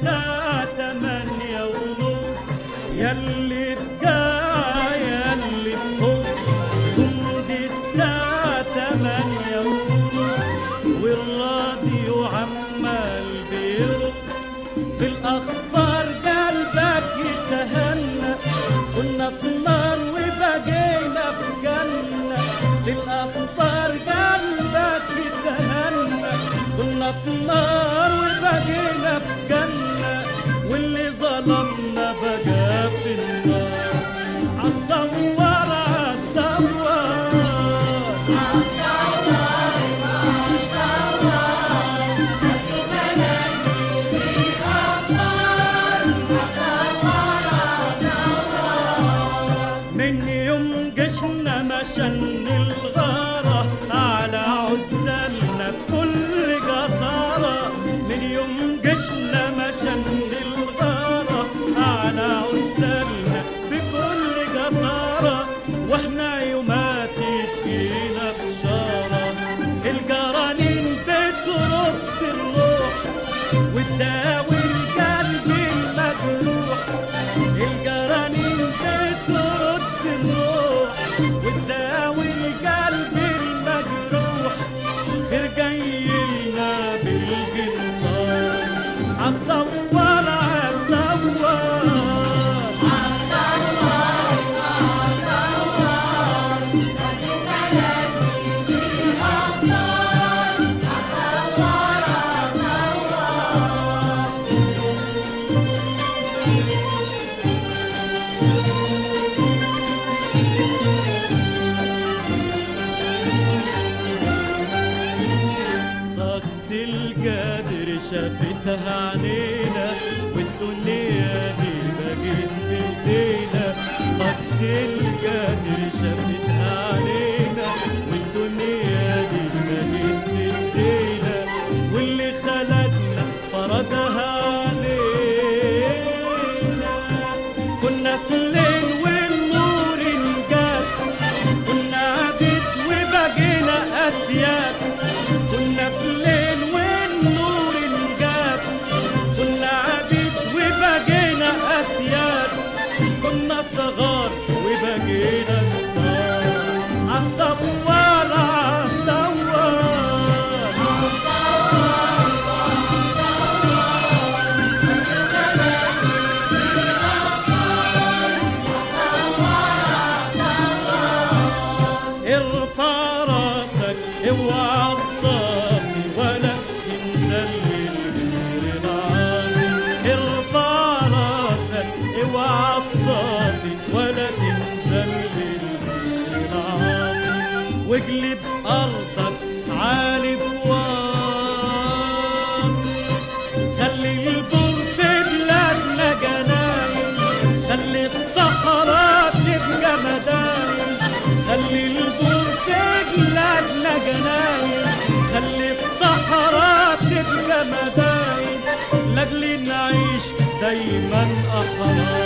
الساعة تمانية ونص ياللي بقى ياللي بخص جند الساعة تمانية ونص والراديو عمال بيرقص. بالأخبار قلبك يتهنى كنا في نار وبقينا في جنة في بالأخبار قلبك يتهنى كنا في نار يوم جشنا مشن الغارة على عزلنا بكل جسارة من يوم جشنا مشن الغارة على عزلنا القادر شافتها عنينا والدنيا دي بقت في ايدينا طاقة القادر شافتها عنينا والدنيا دي بقت في ايدينا واللي خلقنا فرضها علينا كنا في الليل والنور انجاب كنا عبيد وبقينا أسياد. واقلب أرضك عالي في واطي خلي البر في بلادنا جناين. خلي الصحراء تبقى مداين. خلي البر في بلادنا جناين. خلي الصحراء تبقى مداين. لأجل نعيش دايما احرار